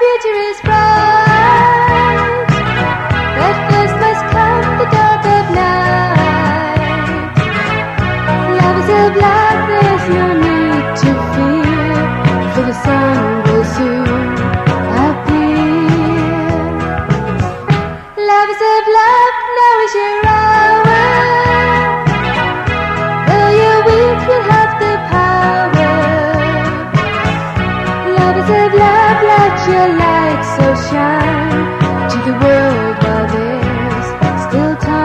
لفظ چھپی سنگ سب لفظ لاکھ نوجو کر سوشان جب تھا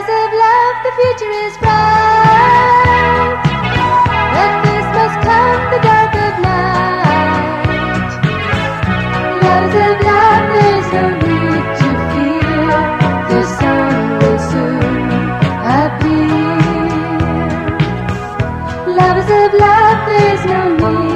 لفظ سنی چکی تبھی لفظ بلا سنی